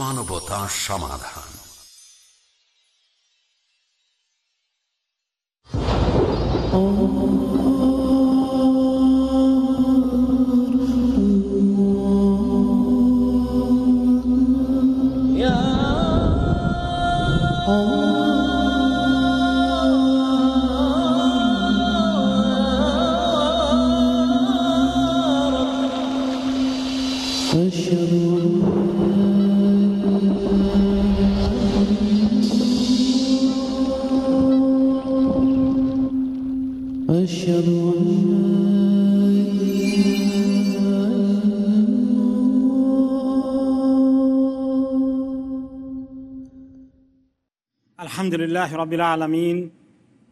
মানবতা সমাধান। Oh আলহামদুলিল্লাহ রবিল আলমিন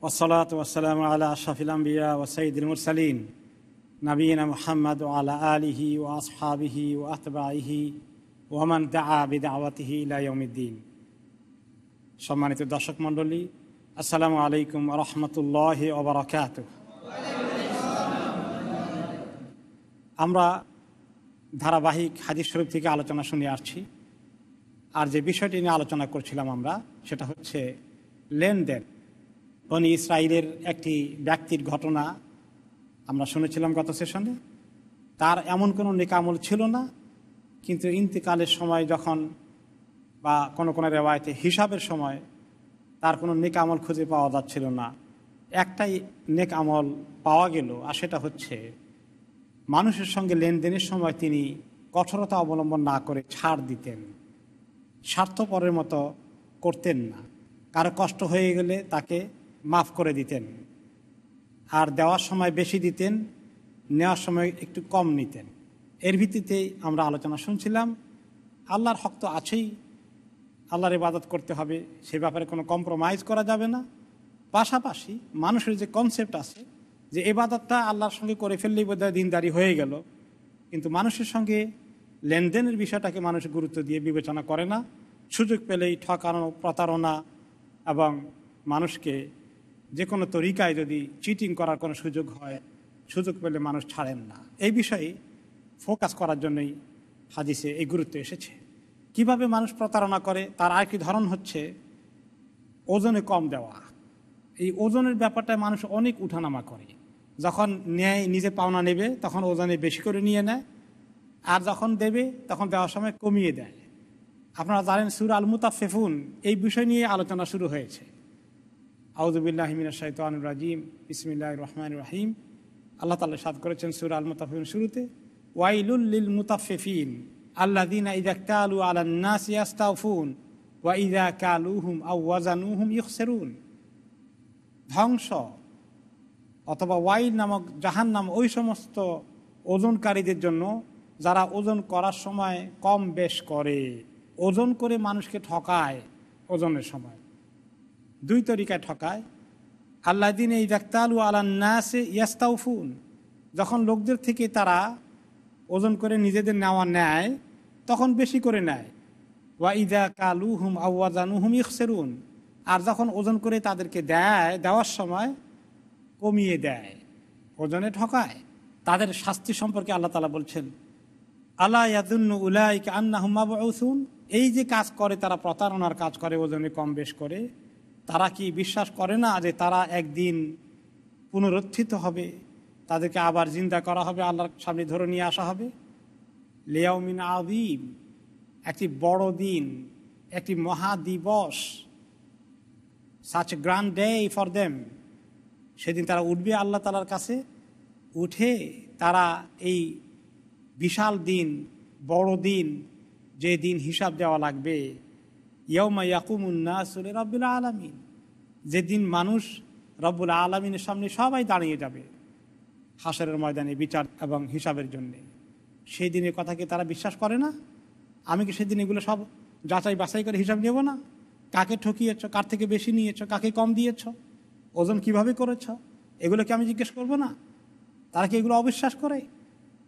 ওসলাত ওসালাম আল্লাহ শাফিলাম্বিয়া ওসাইদুল মুরসালিন নবীন মোহাম্মদ আলা আলিহি ও আসহাবিহি ও আতবাহি ওহমান দাবিদ আওয়াতিহি ইলাইউদ্দিন সম্মানিত দর্শক মণ্ডলী, আসসালামু আলাইকুম রহমতুল্লাহ ওবরাকাত আমরা ধারাবাহিক হাদিস শরীফ থেকে আলোচনা শুনে আসছি। আর যে বিষয়টি নিয়ে আলোচনা করছিলাম আমরা, সেটা হচ্ছে লেনদেন। বনি ইসরায়েলের একটি ব্যক্তির ঘটনা আমরা শুনেছিলাম গত সেশনে। তার এমন কোনো নিকামল ছিল না, কিন্তু ইন্তিকালের সময় যখন বা কোনো কোনো রেওয়ায়তে হিসাবের সময় তার কোনো নেক আমল খুঁজে পাওয়া যাচ্ছিল না। একটাই নেক আমল পাওয়া গেল, আর সেটা হচ্ছে মানুষের সঙ্গে লেনদেনের সময় তিনি কঠোরতা অবলম্বন না করে ছাড় দিতেন। স্বার্থপরের মতো করতেন না। কারও কষ্ট হয়ে গেলে তাকে মাফ করে দিতেন। আর দেওয়ার সময় বেশি দিতেন, নেওয়ার সময় একটু কম নিতেন। এর ভিত্তিতেই আমরা আলোচনা শুনছিলাম, আল্লাহর হক তো আছেই, আল্লাহর ইবাদত করতে হবে, সে ব্যাপারে কোনো কম্প্রোমাইজ করা যাবে না। পাশাপাশি মানুষের যে কনসেপ্ট আছে, যে এবাদতটা আল্লাহর সঙ্গে করে ফেললেই বোধহয় দিনদারি হয়ে গেল। কিন্তু মানুষের সঙ্গে লেনদেনের বিষয়টাকে মানুষ গুরুত্ব দিয়ে বিবেচনা করে না। সুযোগ পেলেই ঠকানো, প্রতারণা এবং মানুষকে যে কোনো তরিকায় যদি চিটিং করার কোনো সুযোগ হয়, সুযোগ পেলে মানুষ ছাড়েন না। এই বিষয়ে ফোকাস করার জন্যই হাদিসে এই গুরুত্ব এসেছে। কীভাবে মানুষ প্রতারণা করে, তার আরেকটি ধরন হচ্ছে ওজনে কম দেওয়া। এই ওজনের ব্যাপারটায় মানুষ অনেক উঠানামা করে। যখন ন্যায় নিজে পাওনা নেবে, তখন ওজনে বেশি করে নিয়ে নেয়, আর যখন দেবে, তখন দেওয়ার সময় কমিয়ে দেয়। আপনারা জানেন সুর আল মুতাফেফুন এই বিষয় নিয়ে আলোচনা শুরু হয়েছে। আউদুবিল্লাহমিন শাহিতানুর রাজিম। ইসমিল্লাহ রহমান রাহিম। আল্লাহ তালা সাদ করেছেন সুর আল মুতাফিন শুরুতে ওয়াইলুল্লিল মুতাফেফিন আল্লাহ দিন আলান্নাস ইয়াস্তাউফুন ওয়া ধ্বংস অথবা ওয়াইল নামক জাহান নাম ওই সমস্ত ওজনকারীদের জন্য যারা ওজন করার সময় কম বেশ করে। ওজন করে মানুষকে ঠকায় ওজনের সময়। দুই তরিকায় ঠকায়। আল্লাহ দিন এই ডাক্তালু আলান্নাসে ইয়াস্তাউফুন। যখন লোকদের থেকে তারা ওজন করে নিজেদের নেওয়া নেয়, তখন বেশি করে নেয়। ওয়া ইদা কালু হুম আউয়াজানু হুম ইখসেরুন। আর যখন ওজন করে তাদেরকে দেয়, দেওয়ার সময় কমিয়ে দেয়, ওজনে ঠকায়। তাদের শাস্তি সম্পর্কে আল্লাহ তালা বলছেন আল্লাহ ইয়াদুন্ন উলাইকে আন্না হুমাবুন এই যে কাজ করে, তারা প্রতারণার কাজ করে ওজনে কম বেশ করে, তারা কি বিশ্বাস করে না যে তারা একদিন পুনরুত্থিত হবে? তাদেরকে আবার জিন্দা করা হবে, আল্লাহর সামনে ধরে নিয়ে আসা হবে? লিয়াউমিন আদিম একটি বড় দিন, একটি মহাদিবস such grand day for them সেদিন তারা উঠবে আল্লাহ তালার কাছে, উঠে তারা এই বিশাল দিন, বড় দিন যে দিন হিসাব দেওয়া লাগবে ইয়মা ইয়াকুমুন্নাসুল রব্বুল আলমিন। যেদিন মানুষ রব্বুল আলমিনের সামনে সবাই দাঁড়িয়ে যাবে হাসরের ময়দানে বিচার এবং হিসাবের জন্যে। সেই দিনের কথা কি তারা বিশ্বাস করে না? আমি কি সেদিন এগুলো সব যাচাই বাছাই করে হিসাব নেব না? কাকে ঠকিয়েছ? কার থেকে বেশি নিয়েছ? কাকে কম দিয়েছ? ওজন কীভাবে করেছ? এগুলো কি আমি জিজ্ঞেস করব না? তারা কি এগুলো অবিশ্বাস করে?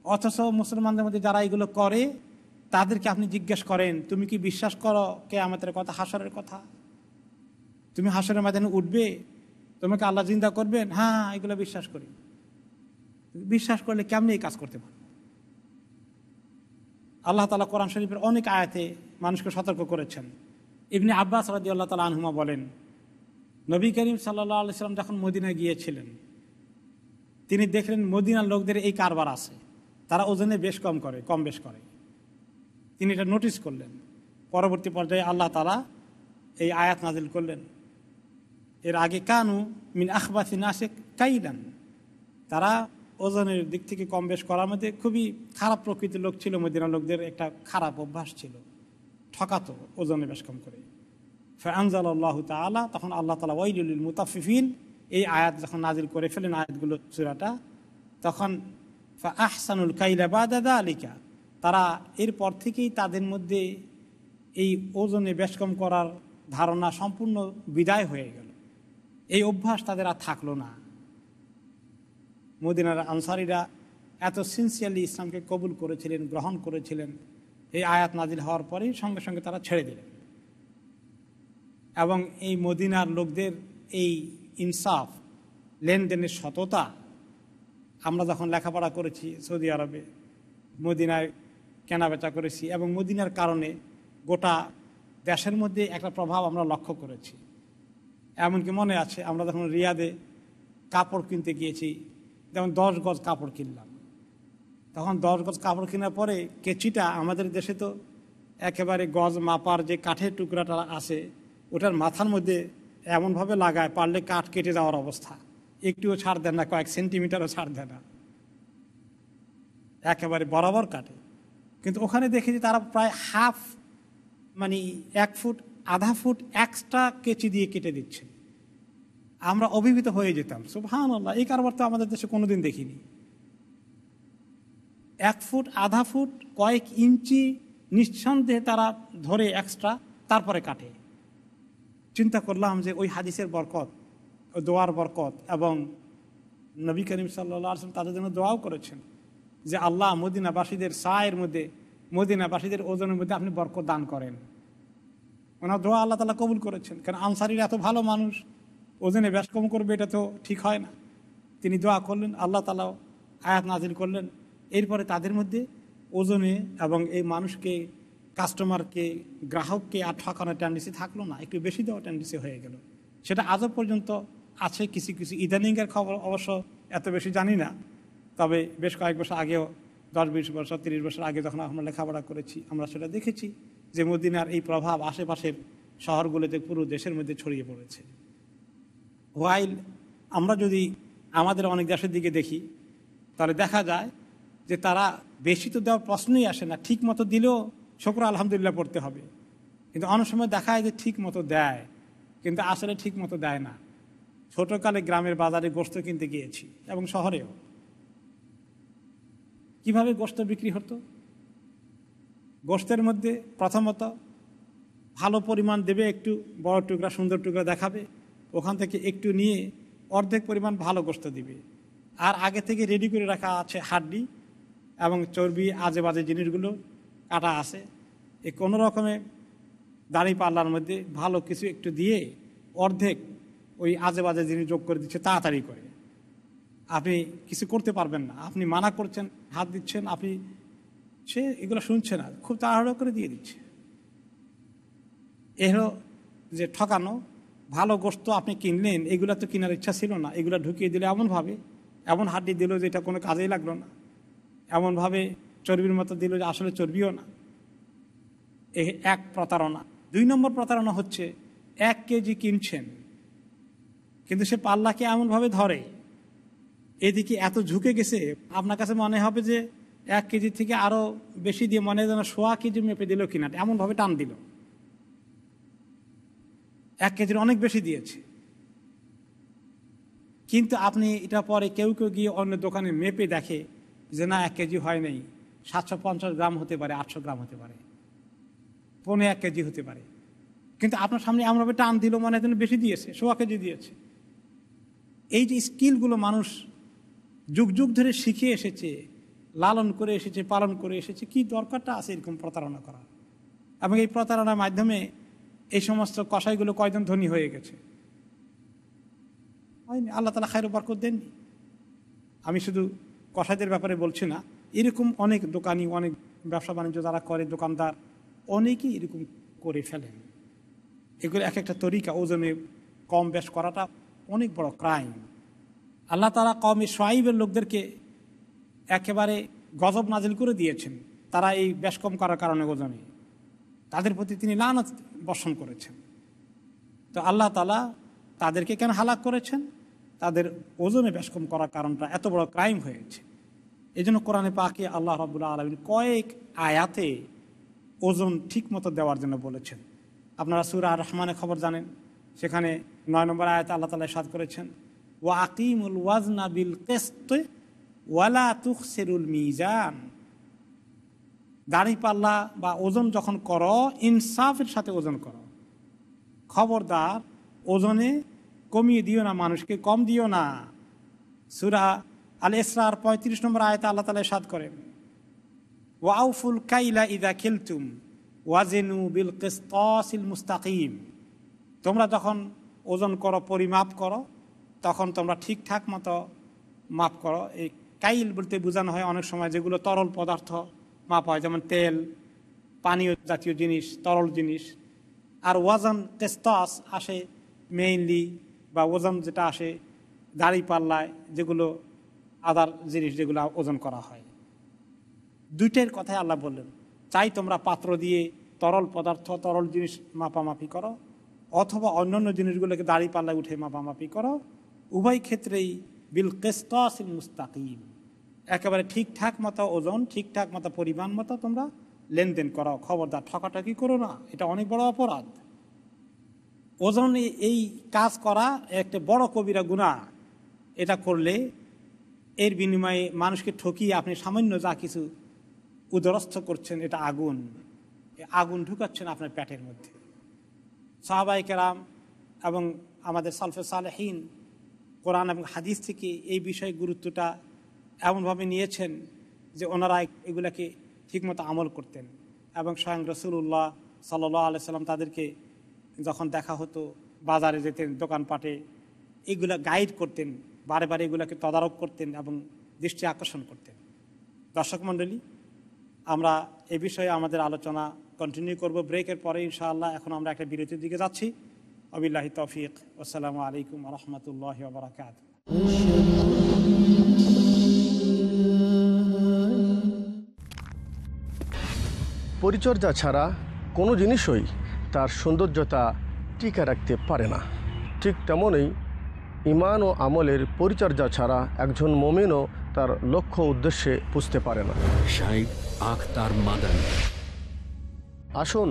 অথচ মুসলমানদের মধ্যে যারা এগুলো করে তাদেরকে আপনি জিজ্ঞেস করেন, তুমি কি বিশ্বাস করো কে আমাদের কথা হাসরের কথা? তুমি হাসরের ময়দানে উঠবে? তোমাকে আল্লাহ চিন্তা করবেন? হ্যাঁ এগুলো বিশ্বাস করি। বিশ্বাস করলে কেমনি এই কাজ করতে পারো? আল্লাহ তালা কোরআন শরীফের অনেক আয়াতে মানুষকে সতর্ক করেছেন। ইবনে আব্বাস রাজি আল্লাহ তালা আনহুমা বলেন, নবী করিম সাল্লাহ আলাইসাল্লাম যখন মদিনায় গিয়েছিলেন, তিনি দেখলেন মদিনার লোকদের এই কারবার আছে। তারা ওজনে বেশ কম করে, কম বেশ করে। তিনি এটা নোটিস করলেন। পরবর্তী পর্যায়ে আল্লাহ তালা এই আয়াত নাজিল করলেন। এর আগে কানু মিন আখবাসি নাসে কাইলান তারা ওজনের দিক থেকে কম বেশ করার মধ্যে খুবই খারাপ প্রকৃতির লোক ছিল, মদিনা লোকদের একটা খারাপ অভ্যাস ছিল। ঠকাতো ওজনে বেশ কম করে। ফেআনজাল আল্লাহ তালা তখন আল্লাহ তালা ওয়াইলুল মুতাফিফিন এই আয়াত যখন নাজিল করে ফেলেন আয়াতগুলো চূড়াটা তখন আহসানুল কাইলা বা দাদা আলিকা তারা এরপর থেকেই তাদের মধ্যে এই ওজনে বেশ কম করার ধারণা সম্পূর্ণ বিদায় হয়ে গেল। এই অভ্যাস তাদের আর থাকল না। মদিনার আনসারিরা এত সিনসিয়ারলি ইসলামকে কবুল করেছিলেন, গ্রহণ করেছিলেন, এই আয়াত নাজিল হওয়ার পরেই সঙ্গে সঙ্গে তারা ছেড়ে দিলেন। এবং এই মদিনার লোকদের এই ইনসাফ, লেনদেনের সততা, আমরা যখন লেখাপড়া করেছি সৌদি আরবে, মদিনায় কেনাবেচা করেছি এবং মদিনার কারণে গোটা দেশের মধ্যে একটা প্রভাব আমরা লক্ষ্য করেছি। এমনকি মনে আছে, আমরা যখন রিয়াদে কাপড় কিনতে গিয়েছি, যেমন দশ গজ কাপড় কিনলাম। তখন দশ গজ কাপড় কেনার পরে কেচিটা আমাদের দেশে তো একেবারে গজ মাপার যে কাঠের টুকরাটা আছে, ওটার মাথার মধ্যে এমনভাবে লাগায়, পারলে কাঠ কেটে যাওয়ার অবস্থা। একটুও ছাড় দেন না, কয়েক সেন্টিমিটারও ছাড় দেয় না। একেবারে বরাবর কাটে কিন্তু ওখানে দেখেছি তারা প্রায় হাফ মানে এক ফুট, আধা ফুট এক্সট্রা কেচি দিয়ে কেটে দিচ্ছে। আমরা অভিভূত হয়ে যেতাম। সুবহান আল্লাহ এই কারবার তো আমাদের দেশে কোনোদিন দেখিনি। এক ফুট, আধা ফুট, কয়েক ইঞ্চি নিঃসন্দেহে তারা ধরে এক্সট্রা তারপরে কাটে। চিন্তা করলাম যে ওই হাদিসের বরকত দোয়ার বরকত এবং নবী করিম সাল্লা আসলাম তাদের জন্য দোয়াও করেছেন। যে আল্লাহ মদিনাবাসীদের সায়ের মধ্যে, মদিনাবাসীদের ওজনের মধ্যে আপনি বরকত দান করেন। ওনার দোয়া আল্লাহ তালা কবুল করেছেন। কারণ আনসারির এত ভালো মানুষ, ওজনে ব্যাস কম করবে, এটা তো ঠিক হয় না। তিনি দোয়া করলেন, আল্লাহ তালাও আয়াত নাজিল করলেন। এরপরে তাদের মধ্যে ওজনে এবং এই মানুষকে, কাস্টমারকে, গ্রাহককে আর ঠকানোর টেন্ডেন্সি থাকল না। একটু বেশি দেওয়া টেন্ডেন্সি হয়ে গেল। সেটা আজও পর্যন্ত আছে, কিছু কিছু ইদানিংয়ের খবর অবশ্য এত বেশি জানি না। তবে বেশ কয়েক বছর আগেও, দশ বিশ বছর, তিরিশ বছর আগে যখন আমরা লেখাপড়া করেছি, আমরা সেটা দেখেছি যে মদিনার এই প্রভাব আশেপাশের শহরগুলোতে পুরো দেশের মধ্যে ছড়িয়ে পড়েছে। ওয়াইল আমরা যদি আমাদের অনেক দেশের দিকে দেখি, তাহলে দেখা যায় যে তারা বেশি তো দেওয়ার প্রশ্নই আসে না, ঠিক মতো দিলেও শকর আলহামদুলিল্লাহ পড়তে হবে। কিন্তু অনেক সময় দেখা যায় যে ঠিক মতো দেয়, কিন্তু আসলে ঠিক মতো দেয় না। ছোটোকালে গ্রামের বাজারে গোস্ত কিনতে গিয়েছি এবং শহরেও। কীভাবে গোস্ত বিক্রি হতো? গোস্তের মধ্যে প্রথমত ভালো পরিমাণ দেবে, একটু বড় টুকরা, সুন্দর টুকরা দেখাবে। ওখান থেকে একটু নিয়ে অর্ধেক পরিমাণ ভালো গোস্ত দিবে। আর আগে থেকে রেডি করে রাখা আছে হাড্ডি এবং চর্বি আজে বাজে জিনিসগুলো কাটা আছে। এই কোনো রকমে দাড়ি পাল্লার মধ্যে ভালো কিছু একটু দিয়ে অর্ধেক ওই আজে বাজে জিনিস যোগ করে দিচ্ছে, তাড়াতাড়ি করে। আপনি কিছু করতে পারবেন না। আপনি মানা করছেন, হাত দিচ্ছেন, আপনি সে এগুলো শুনছে না, খুব তাড়াহুড়ো করে দিয়ে দিচ্ছে। এ হলো যে ঠকানো, ভালো গোস্ত আপনি কিনলেন, এগুলো তো কেনার ইচ্ছা ছিল না। এগুলো ঢুকিয়ে দিলে এমনভাবে, এমন হাড্ডি দিল যে এটা কোনো কাজেই লাগল না। এমনভাবে চর্বির মতো দিল যে আসলে চর্বিও না। এ এক প্রতারণা। দুই নম্বর প্রতারণা হচ্ছে, এক কেজি কিনছেন, কিন্তু সে পাল্লাকে এমনভাবে ধরে এদিকে এত ঝুঁকে গেছে, আপনার কাছে মনে হবে যে এক কেজি থেকে আরও বেশি দিয়ে মনে যেন সোয়া কেজি মেপে দিল কিনা, এমনভাবে টান দিল। এক কেজির অনেক বেশি দিয়েছে। কিন্তু আপনি এটা পরে কেউ কেউ গিয়ে অন্য দোকানে মেপে দেখে যে না, এক কেজি হয় নাই, সাতশো পঞ্চাশ গ্রাম হতে পারে, আটশো গ্রাম হতে পারে পনেরো এক কেজি হতে পারে। কিন্তু আপনার সামনে এমনভাবে টান দিল, মনে যেন বেশি দিয়েছে, সোয়া কেজি দিয়েছে। এই যে স্কিলগুলো মানুষ যুগ যুগ ধরে শিখে এসেছে, লালন করে এসেছে, পালন করে এসেছে, কি দরকারটা আছে এরকম প্রতারণা করা এবং এই প্রতারণার মাধ্যমে এই সমস্ত কষাইগুলো কয়জন ধনী হয়ে গেছে? হয়নি, আল্লাহ তালা খায়ের বরকত দেননি আমি শুধু কষাইদের ব্যাপারে বলছি না, এরকম অনেক দোকানি, অনেক ব্যবসা বাণিজ্য যারা করে, দোকানদার, অনেকেই এরকম করে ফেলেন। এগুলো এক একটা তরিকা, ওজনে কম বেশ করাটা অনেক বড় ক্রাইম আল্লাহ তালা কমে সোয়াইবের লোকদেরকে একেবারে গজব নাজিল করে দিয়েছেন। তারা এই বেশ কম করার কারণে ওজনে তাদের প্রতি তিনি লানত বর্ষণ করেছেন। তো আল্লাহ তালা তাদেরকে কেন হালাক করেছেন? তাদের ওজনে বেশ কম করার কারণটা এত বড় ক্রাইম হয়েছে। এই জন্য কোরআনে পাকে আল্লাহ রবুল্লাহ আলমিন কয়েক আয়াতে ওজন ঠিক মতো দেওয়ার জন্য বলেছেন। আপনারা সুরা রহমানের খবর জানেন। সেখানে নয় নম্বর আয়াতে আল্লাহ তালা সাদ করেছেন। ওয়া আকিমুল ওয়াজনা বিল কেস্ত ওয়ালা তুখসেরুল মিজান দাড়ি পাল্লা বা ওজন যখন করো, ইনসাফের সাথে ওজন করো। খবরদার, ওজনে কমিয়ে দিও না, মানুষকে কম দিও না। সুরা আল ইসরার পঁয়ত্রিশ নম্বর আয়তা আল্লাহ তালা সাদ করেন ওয়াউফুল কাইলা ইদা খেলতুম ওয়াজেনু বিল কেস্তিল মুস্তাকিম তোমরা যখন ওজন করো, পরিমাপ করো তখন তোমরা ঠিকঠাক মতো মাপ করো। এই কাইল বলতে বোঝানো হয় অনেক সময় যেগুলো তরল পদার্থ মাপ হয়, যেমন তেল, পানীয় জাতীয় জিনিস, তরল জিনিস। আর ওয়াজন তেস্তাস আসে মেইনলি বা ওজন যেটা আসে দাড়ি পাল্লায় যেগুলো আদার জিনিস যেগুলো ওজন করা হয়। দুইটার কথাই আল্লাহ বললেন, চাই তোমরা পাত্র দিয়ে তরল পদার্থ, তরল জিনিস মাপামাপি করো, অথবা অন্যান্য জিনিসগুলোকে দাড়ি পাল্লায় উঠে মাপামাপি করো উভয় ক্ষেত্রেই বিল কেস্তাসিল মুস্তাকিম। একেবারে ঠিকঠাক মতো ওজন, ঠিকঠাক মতো পরিমাণ মতো তোমরা লেনদেন করো খবরদার ঠকাঠকি করো না, এটা অনেক বড় অপরাধ। ওজন এই কাজ করা একটা বড় কবিরা গুণা। এটা করলে এর বিনিময়ে মানুষকে ঠকিয়ে আপনি সামান্য যা কিছু উদরস্থ করছেন, এটা আগুন। আগুন ঢুকাচ্ছেন আপনার প্যাটের মধ্যে। সাহাবাই কেরাম এবং আমাদের সালফে সালেহীন কোরআন এবং হাদিস থেকে এই বিষয়ে গুরুত্বটা এমনভাবে নিয়েছেন যে ওনারা এগুলাকে ঠিকমতো আমল করতেন এবং স্বয়ং রসুল্লাহ সাল্লাহ আলাই সাল্লাম তাদেরকে যখন দেখা হতো, বাজারে যেতেন, দোকানপাটে, এগুলা গাইড করতেন, বারে বারে এগুলাকে তদারক করতেন এবং দৃষ্টি আকর্ষণ করতেন। দর্শক মণ্ডলী, আমরা এ বিষয়ে আমাদের আলোচনা কন্টিনিউ করব। ব্রেকের পরে ইনশাআল্লাহ এখন আমরা একটা বিরতির দিকে যাচ্ছি। আবিল্লাহি তৌফিক। আসসালামু আলাইকুম রহমতুল্লাহ বারাকাত পরিচর্যা ছাড়া কোনো জিনিসই তার সৌন্দর্যতা টিকে রাখতে পারে না। ঠিক তেমনই ইমান ও আমলের পরিচর্যা ছাড়া একজন মমিনও তার লক্ষ্য উদ্দেশ্যে পুষতে পারে না। মাদানী। আসুন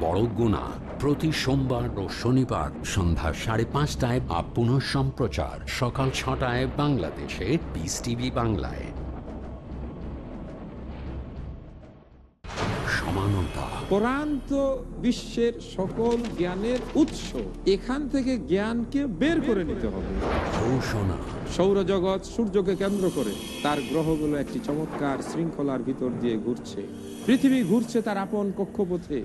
বড় গুণা। প্রতি সোমবার ও শনিবার সন্ধ্যা সাড়ে পাঁচটায় বা পুনঃ সম্প্রচার। সকাল ছটায় বাংলাদেশে। পিস টিভি বাংলায়। সমানতা। কোরআন তো বিশ্বের সকল জ্ঞানের উৎস। এখান থেকে জ্ঞানকে বের করে নিতে হবে। ঘোষণা। সৌরজগৎ সূর্যকে কেন্দ্র করে তার গ্রহগুলো একটি চমৎকার শৃঙ্খলার ভিতর দিয়ে ঘুরছে। পৃথিবী ঘুরছে তার আপন কক্ষপথে।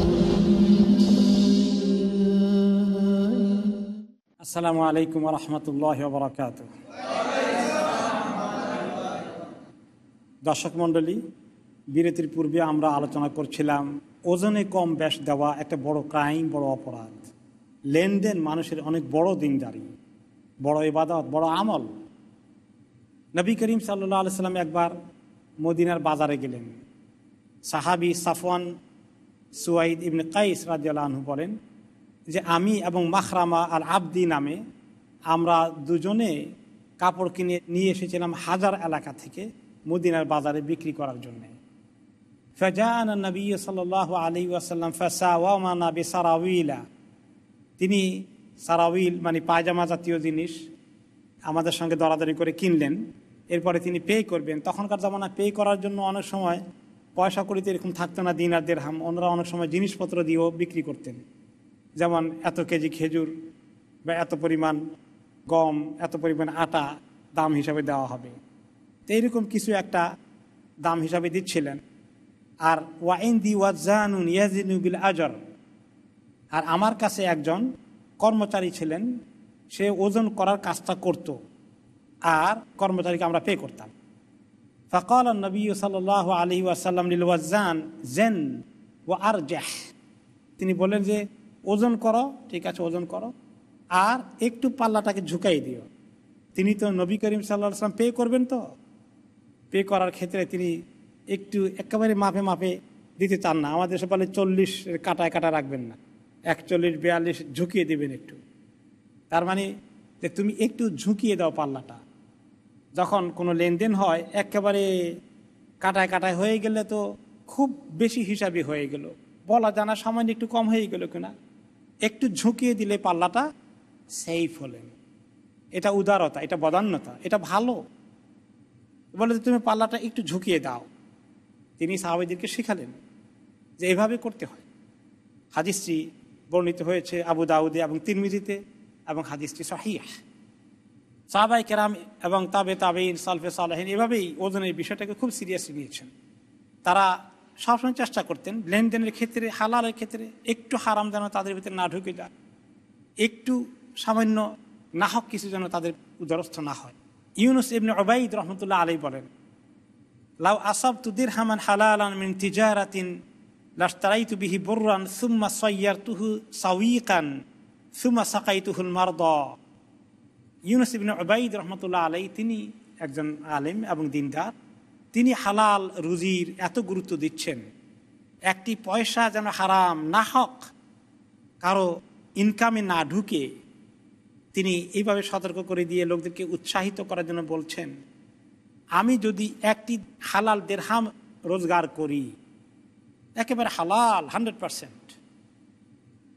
আসসালামু আলাইকুম রহমতুল্লাহ বরকাত দর্শক মণ্ডলী, বিরতির পূর্বে আমরা আলোচনা করছিলাম, ওজনে কম ব্যাস দেওয়া একটা বড় ক্রাইম, বড় অপরাধ। লেনদেন মানুষের অনেক বড় দিনদারি, বড় ইবাদত, বড় আমল। নবী করিম সাল্লাহ আলসালাম একবার মদিনার বাজারে গেলেন। সাহাবি সাফওয়ান সুয়াইদ ইবনে কাইস রাজিয়াল আনহু বলেন যে আমি এবং মাখরামা আর আবদি নামে আমরা দুজনে কাপড় কিনে নিয়ে এসেছিলাম হাজার এলাকা থেকে মদিনার বাজারে বিক্রি করার জন্যে। ফেজান নবী সাল আলী ওয়াসাল্লাম ফেসা ওয়ামানা বে সারাউইলা তিনি সারাউইল মানে পায়জামা জাতীয় জিনিস আমাদের সঙ্গে দরাদরি করে কিনলেন। এরপরে তিনি পে করবেন। তখনকার জামানা পে করার জন্য অনেক সময় পয়সা করিতে এরকম থাকতো না দিন আর দেড়হাম। ওনারা অনেক সময় জিনিসপত্র দিয়েও বিক্রি করতেন। যেমন এত কেজি খেজুর বা এত পরিমাণ গম, এত পরিমাণ আটা দাম হিসাবে দেওয়া হবে। তো এইরকম কিছু একটা দাম হিসাবে দিচ্ছিলেন। আর ওয়াইন দি ওয়াজানুন ইয়াজিনুবিল আজর। আর আমার কাছে একজন কর্মচারী ছিলেন, সে ওজন করার কাজটা করত আর কর্মচারীকে আমরা পে করতাম। ফকাল নবী সাল আলী ওয়াসাল্লাম লিল ওয়াজান জেন ও আর তিনি বলেন যে ওজন করো, ঠিক আছে, ওজন করো। আর একটু পাল্লাটাকে ঝুঁকাই দিও। তিনি তো নবী করিম সাল্লাহ সাল্লাম পে করবেন তো? পে করার ক্ষেত্রে তিনি একটু একেবারে মাপে মাপে দিতে চান না। আমাদের দেশে বলে চল্লিশ কাটায় কাটা রাখবেন না। একচল্লিশ, বিয়াল্লিশ ঝুঁকিয়ে দিবেন একটু। তার মানে যে তুমি একটু ঝুঁকিয়ে দাও পাল্লাটা। যখন কোনো লেনদেন হয়, একেবারে কাটায় কাটায় হয়ে গেলে তো খুব বেশি হিসাবে হয়ে গেল। বলা জানা সামান্য একটু কম হয়ে গেল কিনা? একটু ঝুঁকিয়ে দিলে পাল্লাটা সেফ হলেন। এটা উদারতা, এটা বদান্যতা, এটা ভালো। বলে তুমি পাল্লাটা একটু ঝুঁকিয়ে দাও। তিনি সাহাবিদেরকে শিখালেন যে, এভাবে করতে হয়। হাদিসটি বর্ণিত হয়েছে আবু দাউদে এবং তিরমিজিতে এবং হাদিসটি সহিয়া সাহাবাই কেরাম এবং তাবে তাবেইন সালফে সালাহিন এভাবেই ওজনের বিষয়টাকে খুব সিরিয়াসলি নিয়েছেন। তারা সবসময় চেষ্টা করতেন লেনদেনের ক্ষেত্রে, হালালের ক্ষেত্রে একটু হারাম যেন তাদের ভিতরে না ঢুকে যায়। একটু সামান্য নাহক কিছু যেন তাদের উদরস্থ না হয়। ইউনুস ইবনে ওবাইদ রহমতুল্লাহ আলী বলেন, লাউ আসাব তুদির হামান হালালান মিন তিজারাতিন লাস্তারাই তু বিহি বর্রান সুম্মা সയ്যার তুহু সাউইকান সুম্মা সাকাই তুহুল মারদ। ইউনুস ইবনে ওবাইদ রহমতুল্লাহ আলাই তিনি একজন আলেম এবং দিনদার। তিনি হালাল রুজির এত গুরুত্ব দিচ্ছেন। একটি পয়সা যেন হারাম না হক, কারও ইনকামে না ঢুকে তিনি এইভাবে সতর্ক করে দিয়ে লোকদেরকে উৎসাহিত করার জন্য বলছেন, আমি যদি একটি হালাল দেড়হাম রোজগার করি, একেবারে হালাল, হান্ড্রেড পারসেন্ট,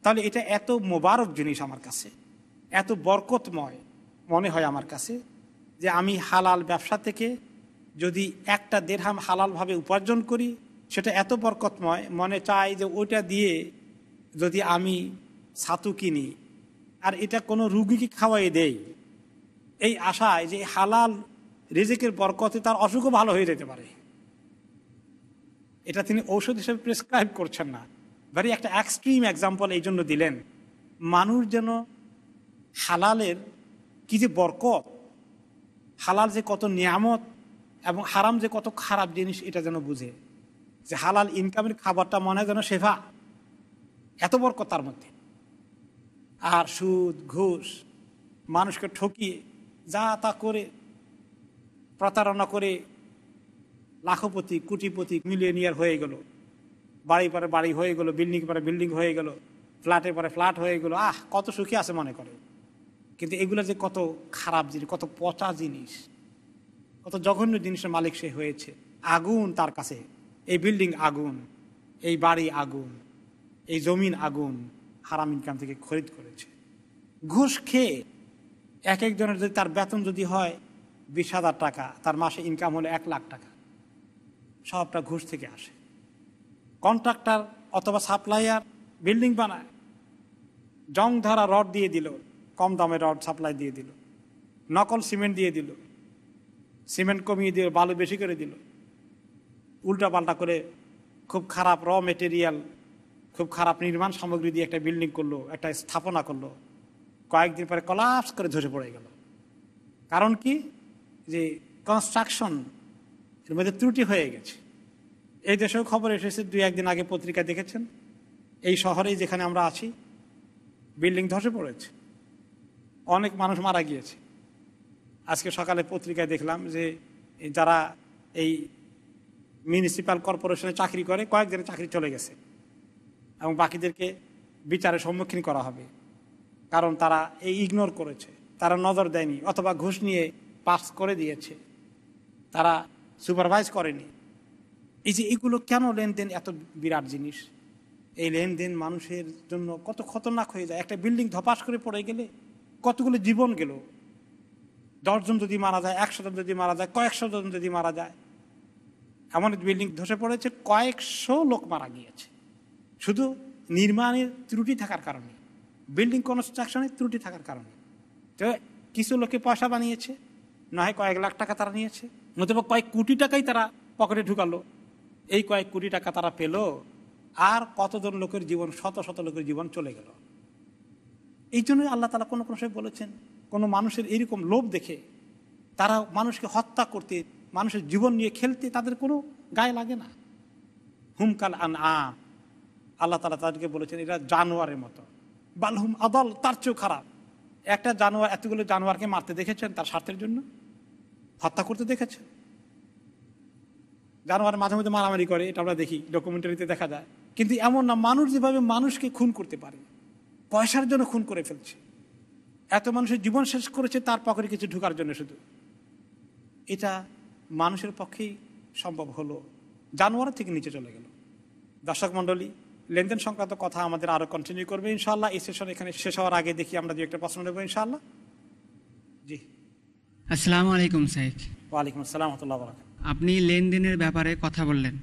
তাহলে এটা এত মোবারক জিনিস আমার কাছে, এত বরকতময় মনে হয় আমার কাছে যে আমি হালাল ব্যবসা থেকে যদি একটা দেড়হাম হালালভাবে উপার্জন করি, সেটা এত বরকতময়, মনে চাই যে ওইটা দিয়ে যদি আমি ছাতু কিনি, আর এটা কোনো রুগীকে খাওয়াই দেই, এই আশায় যে হালাল রেজেকের বরকতে তার অসুখও ভালো হয়ে যেতে পারে। এটা তিনি ঔষধ হিসেবে প্রেসক্রাইব করছেন না। ভেরি একটা এক্সট্রিম এক্সাম্পল এই জন্য দিলেন। মানুষ যেন হালালের কি যে বরকত, হালাল যে কত নিয়ামত এবং হারাম যে কত খারাপ জিনিস, এটা যেন বুঝে। যে হালাল ইনকামের খাবারটা মনে হয় যেন সেভা এত বরকত তার মধ্যে। আর সুদ, ঘুষ, মানুষকে ঠকিয়ে, যা তা করে, প্রতারণা করে, লাখপতি, কোটিপতি মিলিয়নিয়ার হয়ে গেল। বাড়ি পরে বাড়ি হয়ে গেলো বিল্ডিং পরে বিল্ডিং হয়ে গেল ফ্ল্যাটে পরে ফ্ল্যাট হয়ে গেলো। আহ, কত সুখী আছে মনে করে। কিন্তু এগুলো যে কত খারাপ জিনিস, কত পচা জিনিস। কত জঘন্য জিনিসের মালিক সে হয়েছে। আগুন তার কাছে। এই বিল্ডিং আগুন, এই বাড়ি আগুন, এই জমিন আগুন হারাম ইনকাম থেকে খরিদ করেছে। ঘুষ খেয়ে এক একজনের যদি তার বেতন যদি হয় বিশ হাজার টাকা, তার মাসে ইনকাম হলো এক লাখ টাকা। সবটা ঘুষ থেকে আসে। কন্ট্রাক্টর অথবা সাপ্লাইয়ার বিল্ডিং বানায়। জং ধরা রড দিয়ে দিল, কম দামে রড সাপ্লাই দিয়ে দিল। নকল সিমেন্ট দিয়ে দিল। সিমেন্ট কমিয়ে দিল বালু বেশি করে দিল। উল্টা পাল্টা করে খুব খারাপ র মেটেরিয়াল খুব খারাপ নির্মাণ সামগ্রী দিয়ে একটা বিল্ডিং করল, একটা স্থাপনা করল। কয়েকদিন পরে কলাপস করে ধসে পড়ে গেল। কারণ কি? যে কনস্ট্রাকশন এর মধ্যে ত্রুটি হয়ে গেছে। এই দেশেও খবর এসেছে, দুই একদিন আগে পত্রিকা দেখেছেন। এই শহরেই যেখানে আমরা আছি বিল্ডিং ধসে পড়েছে। অনেক মানুষ মারা গিয়েছে। আজকে সকালে পত্রিকায় দেখলাম যে যারা এই মিউনিসিপ্যাল কর্পোরেশনে চাকরি করে, কয়েকদিনের চাকরি চলে গেছে এবং বাকিদেরকে বিচারের সম্মুখীন করা হবে। কারণ তারা এই ইগনোর করেছে, তারা নজর দেয়নি অথবা ঘুষ নিয়ে পাস করে দিয়েছে, তারা সুপারভাইজ করেনি। এই যে এগুলো কেন লেনদেন এত বিরাট জিনিস? এই লেনদেন মানুষের জন্য কত খতরনাক হয়ে যায়। একটা বিল্ডিং ধপাস করে পড়ে গেলে কতগুলো জীবন গেল। দশজন যদি মারা যায় একশো জন যদি মারা যায় কয়েকশো জন যদি মারা যায়। এমন বিল্ডিং ধসে পড়েছে, কয়েকশো লোক মারা গিয়েছে। শুধু নির্মাণের ত্রুটি থাকার কারণে, বিল্ডিং কনস্ট্রাকশনের ত্রুটি থাকার কারণে। তো কিছু লোকে পয়সা বানিয়েছে, নয় কয়েক লাখ টাকা তারা নিয়েছে, নতুবা কয়েক কোটি টাকাই তারা পকেটে ঢুকালো। এই কয়েক কোটি টাকা তারা পেল, আর কতজন লোকের জীবন, শত শত লোকের জীবন চলে গেল। এই জন্যই আল্লাহ তালা কোনো কোনো সময় বলেছেন কোনো মানুষের এরকম লোভ দেখে তারা মানুষকে হত্যা করতে, মানুষের জীবন নিয়ে খেলতে তাদের কোনো গায়ে লাগে না। হুমকাল আন আম আল্লাহ তালা তাদেরকে বলেছেন, এরা জানোয়ারের মতো। বালহুম আদল, তার চেয়েও খারাপ। একটা জানোয়ার, এতগুলো জানোয়ারকে মারতে দেখেছেন তার স্বার্থের জন্য? হত্যা করতে দেখেছেন? জানোয়ার মাঝে মধ্যে মারামারি করে, এটা আমরা দেখি ডকুমেন্টারিতে দেখা যায়। কিন্তু এমন না, মানুষ যেভাবে মানুষকে খুন করতে পারে, পয়সার জন্য খুন করে ফেলছে। এত মানুষের জীবন শেষ করেছে তার পকেটে কিছু ঢুকার জন্য শুধু। এটা মানুষের পক্ষেই সম্ভব হলো। জানোয়ার থেকে নিচে চলে গেল। দর্শক মণ্ডলী লেনদেন সংক্রান্ত কথা আমাদের আরও কন্টিনিউ করবে ইনশাল্লাহ এই সেশন এখানে শেষ হওয়ার আগে দেখি আমরা দু একটা প্রশ্ন নেব ইনশাল্লাহ জি। আসসালামু আলাইকুম সাইক ওয়ালাইকুম আসসালাম রহমতুল্লাহ আপনি লেনদেনের ব্যাপারে কথা বললেন।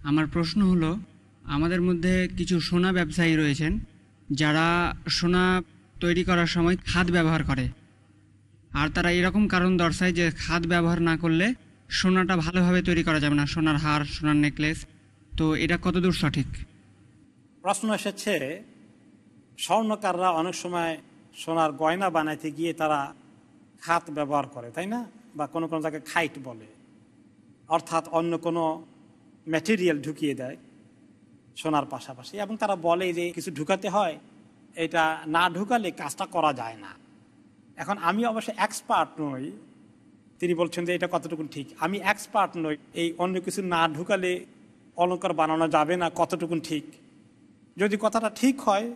আমার প্রশ্ন হলো আমাদের মধ্যে কিছু সোনা ব্যবসায়ী রয়েছেন যারা সোনা তৈরি করার সময় খাদ ব্যবহার করে। আর তারা এরকম কারণ দর্শায় যে খাদ ব্যবহার না করলে সোনাটা ভালোভাবে তৈরি করা যাবে না, সোনার হার, সোনার নেকলেস। তো এটা কতদূর সঠিক? প্রশ্ন এসেছে, স্বর্ণকাররা অনেক সময় সোনার গয়না বানাইতে গিয়ে তারা খাত ব্যবহার করে, তাই না? বা কোনো কোনো জায়গায় খাইট বলে। অর্থাৎ অন্য কোনো ম্যাটেরিয়াল ঢুকিয়ে দেয় সোনার পাশাপাশি। এবং তারা বলে যে কিছু ঢুকাতে হয় এটা না ঢুকালে কাজটা করা যায় না। এখন আমি অবশ্য এক্সপার্ট নই। তিনি বলছেন যে এটা কতটুকু ঠিক। আমি এক্সপার্ট নই। এই অন্য কিছু না ঢুকালে অলঙ্কার বানানো যাবে না কতটুকুন ঠিক। যদি কথাটা ঠিক হয়,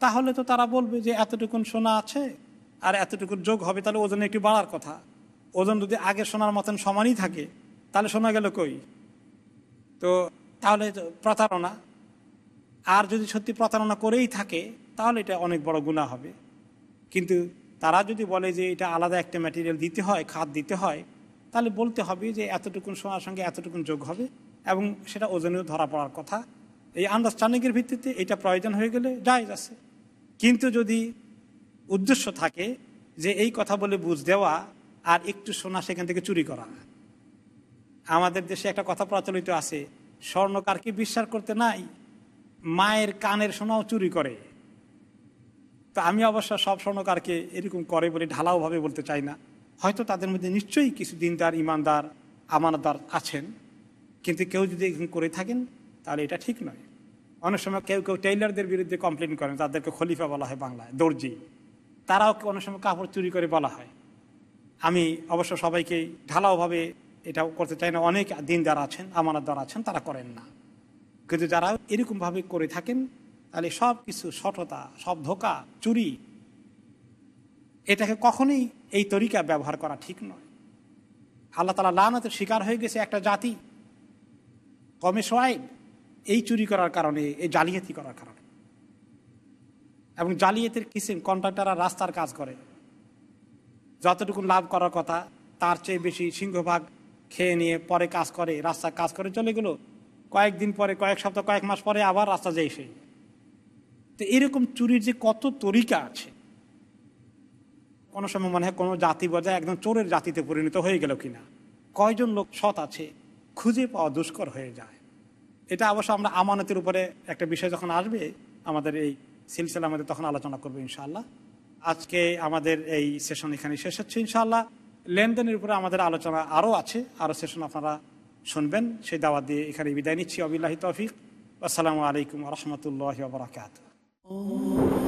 তাহলে তো তারা বলবে যে এতটুকুন সোনা আছে আর এতটুকুন যোগ হবে, তাহলে ওজন একটু বাড়ার কথা। ওজন যদি আগে সোনার মতন সমানই থাকে, তাহলে শোনা গেল কই? তো তাহলে প্রতারণা। আর যদি সত্যি প্রতারণা করেই থাকে তাহলে এটা অনেক বড় গুণা হবে। কিন্তু তারা যদি বলে যে এটা আলাদা একটা ম্যাটেরিয়াল দিতে হয়, খাদ দিতে হয়, তাহলে বলতে হবে যে এতটুকুন সোনার সঙ্গে এতটুকুন যোগ হবে এবং সেটা ওজনেও ধরা পড়ার কথা। এই আন্ডারস্ট্যান্ডিংয়ের ভিত্তিতে এটা প্রয়োজন হয়ে গেলে জায়জ আছে। কিন্তু যদি উদ্দেশ্য থাকে যে এই কথা বলে বুঝ দেওয়া আর একটু সোনা সেখান থেকে চুরি করা। আমাদের দেশে একটা কথা প্রচলিত আছে, স্বর্ণকারকে বিশ্বাস করতে নাই, মায়ের কানের সোনাও চুরি করে। তো আমি অবশ্য সব স্বর্ণকারকে এরকম করে বলে ঢালাওভাবে বলতে চাই না। হয়তো তাদের মধ্যে নিশ্চয়ই কিছু দিনদার, ইমানদার, আমানতদার আছেন। কিন্তু কেউ যদি এরকম করে থাকেন, তাহলে এটা ঠিক নয়। অনেক সময় কেউ কেউ টেইলারদের বিরুদ্ধে কমপ্লেন করেন, তাদেরকে খলিফা বলা হয় বাংলায়, দর্জি। তারাও অনেক সময় কাপড় চুরি করে বলা হয়। আমি অবশ্য সবাইকে ঢালাওভাবে এটা করতে চাই না। অনেক দিনদার আছেন, আমানতদার আছেন, তারা করেন না। কিন্তু যারা এরকমভাবে করে থাকেন তাহলে সব কিছু সঠতা সব ধোকা, চুরি, এটাকে কখনোই এই তরিকা ব্যবহার করা ঠিক নয়। আল্লাহ তালা লানতের শিকার হয়ে গেছে একটা জাতি, কমে সোয়াইব, এই চুরি করার কারণে, এই জালিয়াতি করার কারণে। এবং জালিয়াতির কিসিম কন্ট্রাক্টাররা রাস্তার কাজ করে। যতটুকু লাভ করার কথা, তার চেয়ে বেশি সিংহভাগ খেয়ে নিয়ে পরে কাজ করে, রাস্তার কাজ করে চলে গেল। কয়েকদিন পরে, কয়েক সপ্তাহ, কয়েক মাস পরে আবার রাস্তা যাই সেই তো এরকম চুরির যে কত তরিকা আছে। কোনো সময় মনে হয় কোনো জাতি বজায় একদম চোরের জাতিতে পরিণত হয়ে গেল কিনা। কয়জন লোক সৎ আছে, খুঁজে পাওয়া দুষ্কর হয়ে যায়। এটা অবশ্য আমরা আমানতের উপরে একটা বিষয় যখন আসবে, আমাদের এই সিলসিলা আমাদের তখন আলোচনা করব ইনশাআল্লাহ। আজকে আমাদের এই সেশন এখানে শেষ হচ্ছে ইনশাআল্লাহ। লেনদেনের উপরে আমাদের আলোচনা আরও আছে, আরও সেশন আপনারা শুনবেন। সেই দাওয়াত দিয়ে এখানে বিদায় নিচ্ছি। অবিল্লাহি তৌফিক। আসসালামু আলাইকুম রহমতুল্লাহ বরাকাত Oh.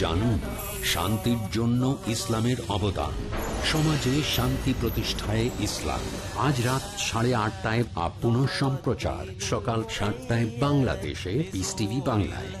জানুন, শান্তির জন্য ইসলামের অবদান। সমাজে শান্তি প্রতিষ্ঠায় ইসলাম। আজ রাত সাড়ে আটটায় বা পুনঃ সম্প্রচার। সকাল সাতটায় বাংলাদেশে ইস টিভি বাংলায়।